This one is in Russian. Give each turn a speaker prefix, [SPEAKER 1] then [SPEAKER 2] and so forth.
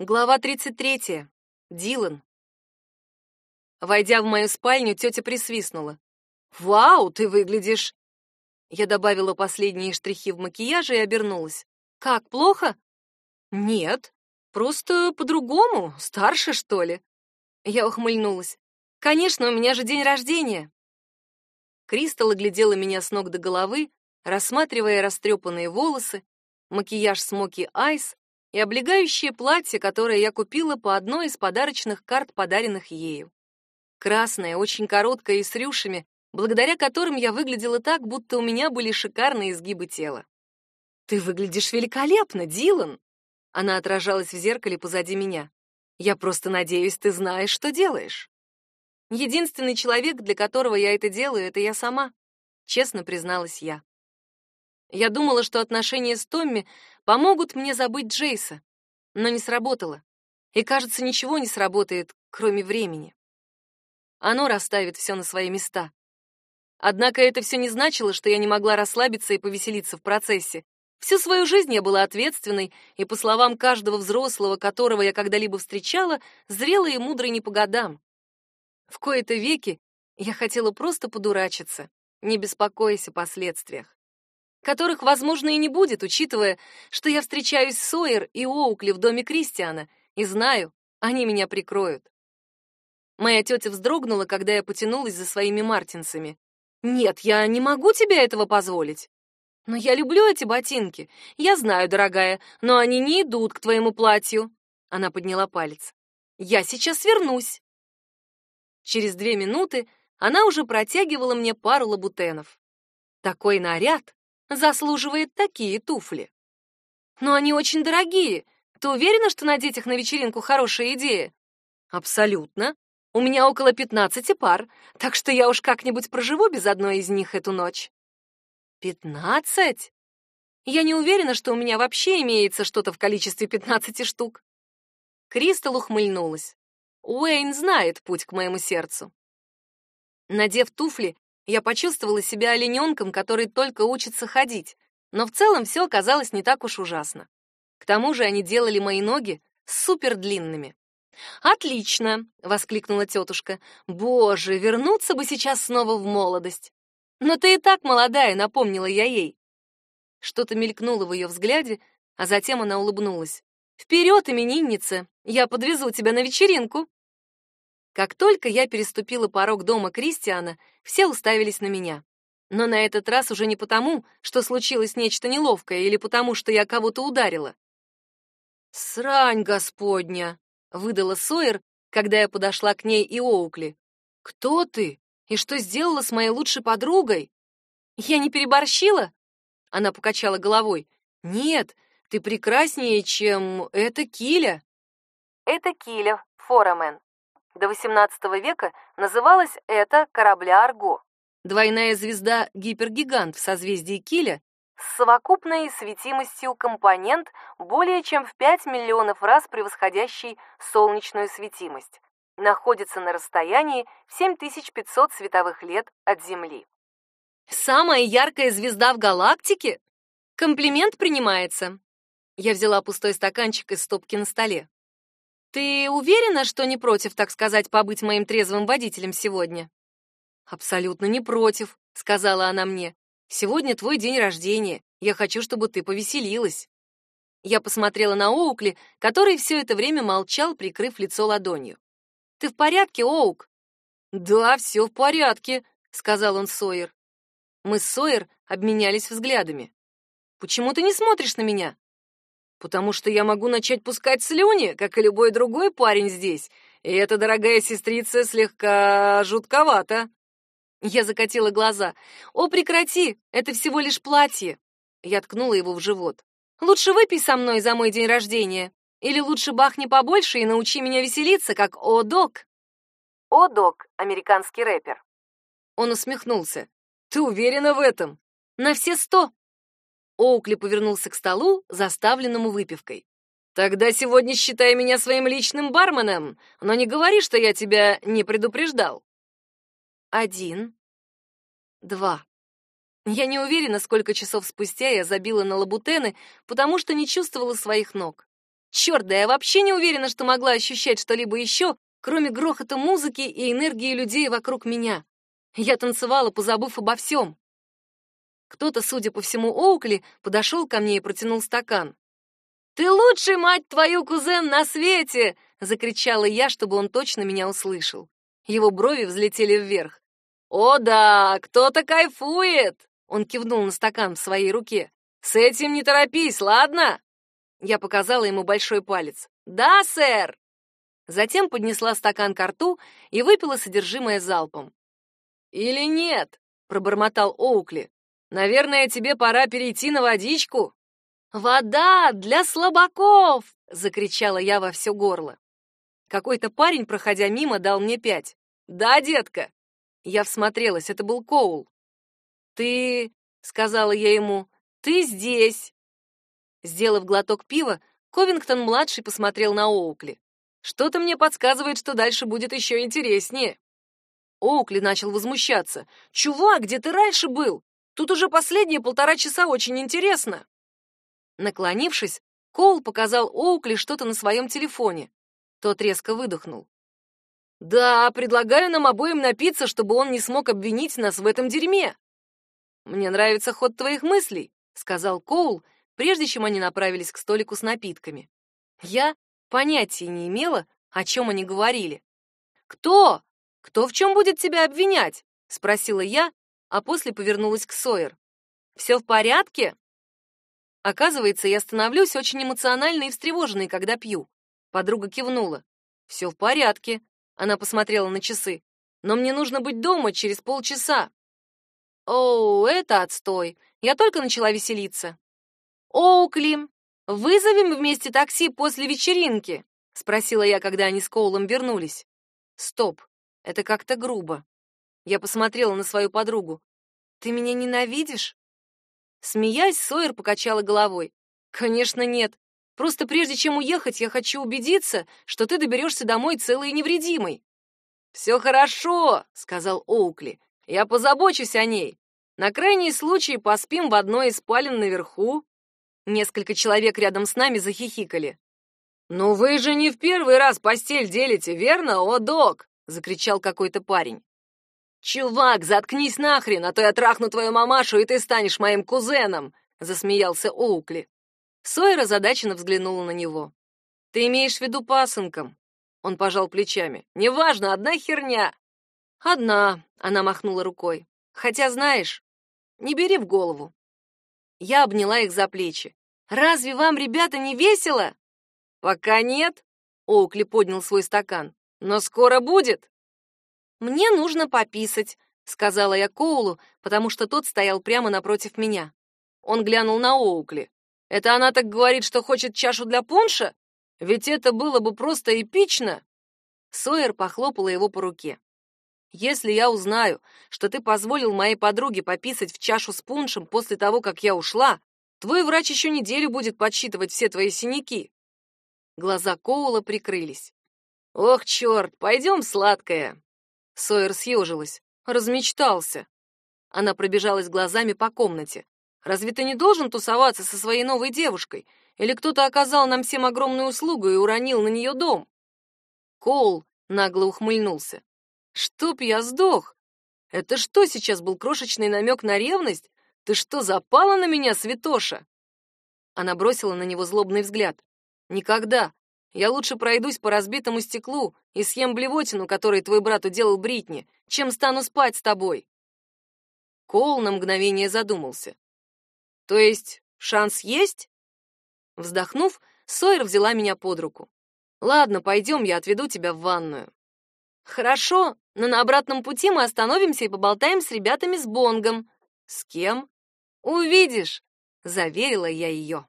[SPEAKER 1] Глава 33. Дилан. Войдя в мою спальню, тетя присвистнула. «Вау, ты выглядишь...» Я добавила последние штрихи в макияже и обернулась. «Как, плохо?» «Нет, просто по-другому, старше, что ли?» Я ухмыльнулась. «Конечно, у меня же день рождения!» Кристалл оглядела меня с ног до головы, рассматривая растрепанные волосы, макияж Смоки Айс и облегающее платье, которое я купила по одной из подарочных карт, подаренных ею. Красное, очень короткое и с рюшами, благодаря которым я выглядела так, будто у меня были шикарные изгибы тела. «Ты выглядишь великолепно, Дилан!» Она отражалась в зеркале позади меня. «Я просто надеюсь, ты знаешь, что делаешь». Единственный человек, для которого я это делаю, это я сама, честно призналась я. Я думала, что отношения с Томми помогут мне забыть Джейса, но не сработало. И, кажется, ничего не сработает, кроме времени. Оно расставит все на свои места. Однако это все не значило, что я не могла расслабиться и повеселиться в процессе. Всю свою жизнь я была ответственной, и, по словам каждого взрослого, которого я когда-либо встречала, зрелой и мудрой не по годам. В кои-то веки я хотела просто подурачиться, не беспокоясь о последствиях которых, возможно, и не будет, учитывая, что я встречаюсь с Сойер и Оукли в доме Кристиана, и знаю, они меня прикроют. Моя тетя вздрогнула, когда я потянулась за своими мартинсами. «Нет, я не могу тебе этого позволить». «Но я люблю эти ботинки. Я знаю, дорогая, но они не идут к твоему платью». Она подняла палец. «Я сейчас вернусь». Через две минуты она уже протягивала мне пару лабутенов. Такой наряд заслуживает такие туфли. Но они очень дорогие. Ты уверена, что надеть их на вечеринку хорошая идея? Абсолютно. У меня около 15 пар, так что я уж как-нибудь проживу без одной из них эту ночь. Пятнадцать? Я не уверена, что у меня вообще имеется что-то в количестве 15 штук. Кристал ухмыльнулась. Уэйн знает путь к моему сердцу. Надев туфли, я почувствовала себя олененком, который только учится ходить, но в целом все оказалось не так уж ужасно. К тому же они делали мои ноги супер длинными. «Отлично!» — воскликнула тетушка. «Боже, вернуться бы сейчас снова в молодость!» «Но ты и так молодая», — напомнила я ей. Что-то мелькнуло в ее взгляде, а затем она улыбнулась. «Вперед, именинница! Я подвезу тебя на вечеринку!» Как только я переступила порог дома Кристиана, все уставились на меня. Но на этот раз уже не потому, что случилось нечто неловкое или потому, что я кого-то ударила. «Срань господня!» — выдала Сойер, когда я подошла к ней и Оукли. «Кто ты? И что сделала с моей лучшей подругой?» «Я не переборщила?» Она покачала головой. «Нет, ты прекраснее, чем эта Киля». «Это Киля, Форамен. До XVIII века называлась это корабля Арго. Двойная звезда гипергигант в созвездии Киля с совокупной светимостью компонент более чем в 5 миллионов раз превосходящий солнечную светимость. Находится на расстоянии в 7500 световых лет от Земли. Самая яркая звезда в галактике? Комплимент принимается. Я взяла пустой стаканчик из стопки на столе. Ты уверена, что не против, так сказать, побыть моим трезвым водителем сегодня? Абсолютно не против, сказала она мне. Сегодня твой день рождения. Я хочу, чтобы ты повеселилась. Я посмотрела на Оукли, который все это время молчал, прикрыв лицо ладонью. Ты в порядке, Оук? Да, все в порядке, сказал он Сойер. Мы с Сойер обменялись взглядами. Почему ты не смотришь на меня? Потому что я могу начать пускать слюни, как и любой другой парень здесь, и эта дорогая сестрица слегка жутковата. Я закатила глаза. «О, прекрати! Это всего лишь платье!» Я ткнула его в живот. «Лучше выпей со мной за мой день рождения. Или лучше бахни побольше и научи меня веселиться, как О-Док». О-Док, американский рэпер. Он усмехнулся. «Ты уверена в этом?» «На все сто!» Оукли повернулся к столу, заставленному выпивкой. «Тогда сегодня считай меня своим личным барменом, но не говори, что я тебя не предупреждал». Один, два. Я не уверена, сколько часов спустя я забила на лабутены, потому что не чувствовала своих ног. Черт, да я вообще не уверена, что могла ощущать что-либо еще, кроме грохота музыки и энергии людей вокруг меня. Я танцевала, позабыв обо всем. Кто-то, судя по всему, Оукли, подошел ко мне и протянул стакан. «Ты лучший, мать твою, кузен на свете!» — закричала я, чтобы он точно меня услышал. Его брови взлетели вверх. «О да, кто-то кайфует!» Он кивнул на стакан в своей руке. «С этим не торопись, ладно?» Я показала ему большой палец. «Да, сэр!» Затем поднесла стакан к рту и выпила содержимое залпом. «Или нет?» — пробормотал Оукли. «Наверное, тебе пора перейти на водичку». «Вода для слабаков!» — закричала я во все горло. Какой-то парень, проходя мимо, дал мне пять. «Да, детка!» Я всмотрелась, это был Коул. «Ты...» — сказала я ему. «Ты здесь!» Сделав глоток пива, Ковингтон-младший посмотрел на Оукли. «Что-то мне подсказывает, что дальше будет еще интереснее». Оукли начал возмущаться. «Чувак, где ты раньше был? Тут уже последние полтора часа очень интересно». Наклонившись, Коул показал Оукли что-то на своем телефоне. Тот резко выдохнул. «Да, предлагаю нам обоим напиться, чтобы он не смог обвинить нас в этом дерьме». «Мне нравится ход твоих мыслей», — сказал Коул, прежде чем они направились к столику с напитками. Я понятия не имела, о чем они говорили. «Кто? Кто в чем будет тебя обвинять?» — спросила я, а после повернулась к Сойер. «Все в порядке?» Оказывается, я становлюсь очень эмоциональной и встревоженной, когда пью. Подруга кивнула. «Все в порядке», — она посмотрела на часы. «Но мне нужно быть дома через полчаса». «О, это отстой. Я только начала веселиться». «Оукли, вызовем вместе такси после вечеринки?» — спросила я, когда они с Коулом вернулись. «Стоп, это как-то грубо». Я посмотрела на свою подругу. «Ты меня ненавидишь?» Смеясь, Сойер покачала головой. «Конечно нет. Просто прежде чем уехать, я хочу убедиться, что ты доберешься домой целый и невредимый». «Все хорошо», — сказал Оукли. «Я позабочусь о ней. На крайний случай поспим в одной из спален наверху». Несколько человек рядом с нами захихикали. «Ну вы же не в первый раз постель делите, верно, о, док?» — закричал какой-то парень. «Чувак, заткнись нахрен, а то я трахну твою мамашу, и ты станешь моим кузеном!» — засмеялся Оукли. Сойер озадаченно взглянула на него. «Ты имеешь в виду пасынком?» Он пожал плечами. «Неважно, одна херня». «Одна», — она махнула рукой. «Хотя, знаешь, не бери в голову». Я обняла их за плечи. Разве вам, ребята, не весело? Пока нет, Оукли поднял свой стакан. Но скоро будет. Мне нужно пописать, сказала я Коулу, потому что тот стоял прямо напротив меня. Он глянул на Оукли. Это она так говорит, что хочет чашу для пунша? Ведь это было бы просто эпично. Сойер похлопала его по руке. Если я узнаю, что ты позволил моей подруге пописать в чашу с пуншем после того, как я ушла, Твой врач еще неделю будет подсчитывать все твои синяки. Глаза Коула прикрылись. Ох, черт, пойдем, сладкая. Сойер съежилась. Размечтался. Она пробежалась глазами по комнате. Разве ты не должен тусоваться со своей новой девушкой? Или кто-то оказал нам всем огромную услугу и уронил на нее дом? Коул нагло ухмыльнулся. Чтоб я сдох! Это что сейчас был крошечный намек на ревность? Ты что, запала на меня, святоша? Она бросила на него злобный взгляд. Никогда. Я лучше пройдусь по разбитому стеклу и съем блевотину, которой твой брат уделал Бритни, чем стану спать с тобой. Коул на мгновение задумался. То есть шанс есть? Вздохнув, Сойер взяла меня под руку. Ладно, пойдем, я отведу тебя в ванную. Хорошо, но на обратном пути мы остановимся и поболтаем с ребятами с Бонгом. С кем? Увидишь, заверила я ее.